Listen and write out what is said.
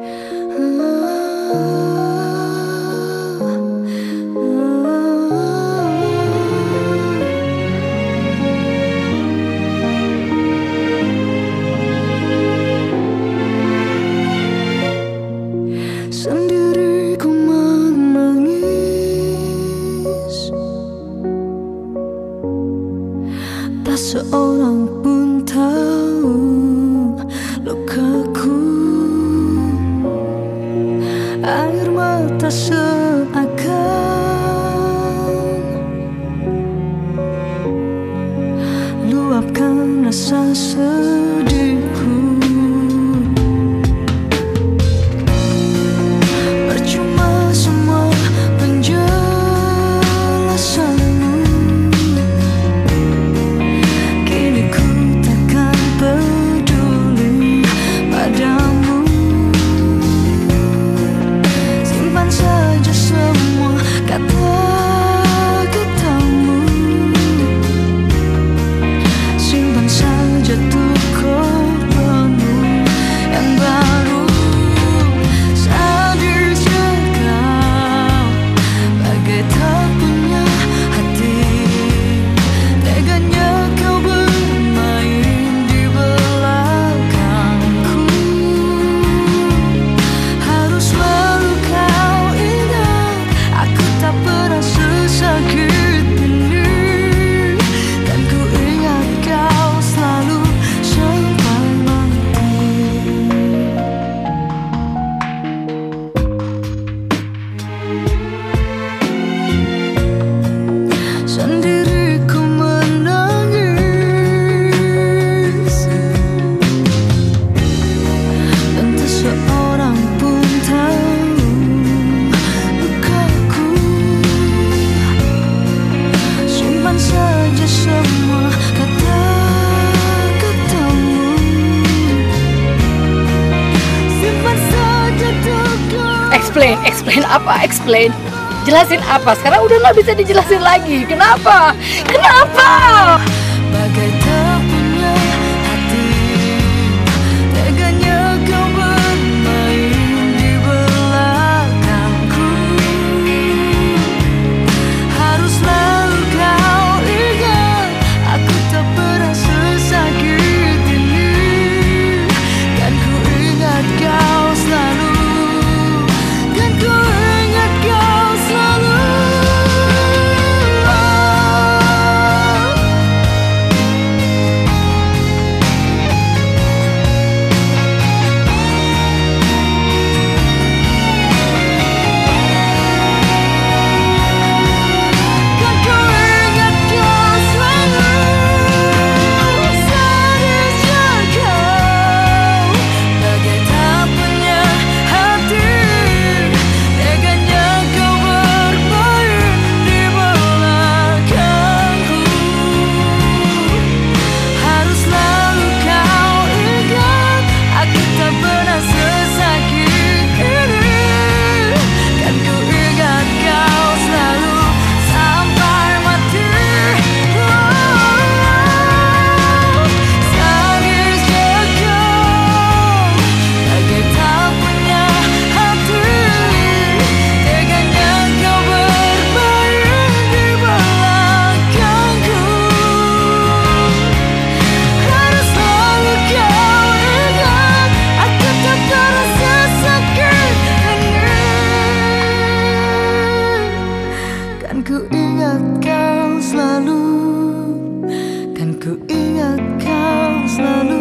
我。是。explain explain apa explain. Jelasin apa? Sekarang udah nggak bisa dijelasin lagi. Kenapa? Kenapa? Bagai kau selalu Kan ku ingat kau selalu.